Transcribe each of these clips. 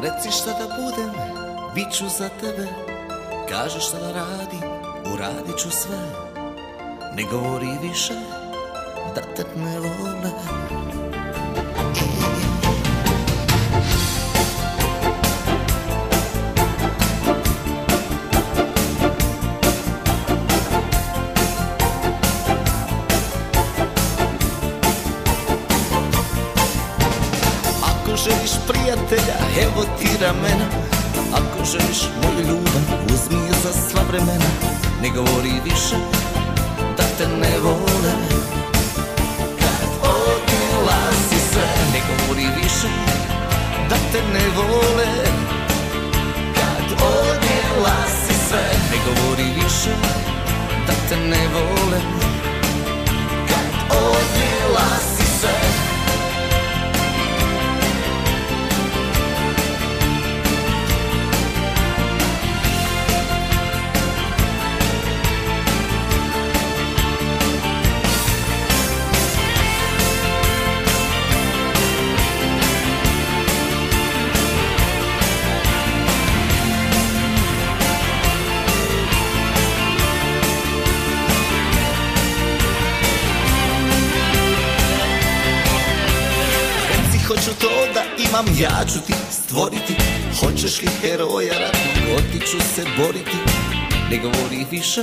reci šta da budem, bit ću za tebe. Kaži šta da radim, uradit ću sve. Ne govori više da te ne vole Ako želiš prijatelja, evo ti ramena. Ako želiš moju ljubav, uzmi je za sva vremena. Ne govori više da te ne vole. Kad odnijela si sve, ne govori više da te ne vole. Kad odnijela si sve, ne govori više da te ne vole hoću to da imam, ja ću ti stvoriti. Hoćeš li heroja ratnog, oti ću se boriti. Ne govori više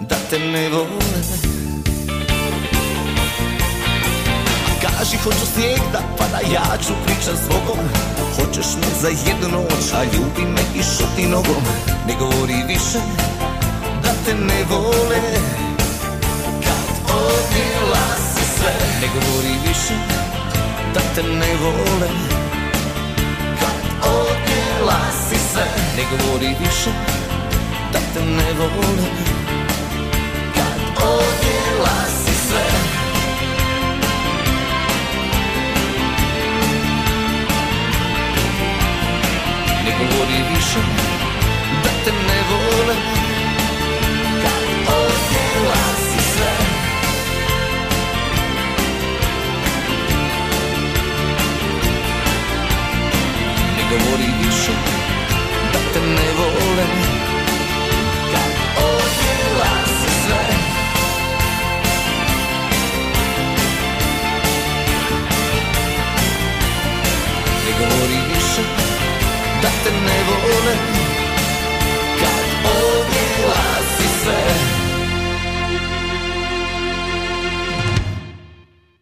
da te ne vole. Kaži hoću snijeg da pada, ja ću pričat s Hoćeš me za jednu noć, a ljubi me i šuti nogom. Ne govori više da te ne vole. Kad odnijela si sve, ne govori više te ne vole. Kad odnijela si sve, ne govori više da te ne vole. Kad odnijela si sve Ne govori više da te ne vole više da te ne vole Kad odnijela si sve. Ne govori više da te ne vole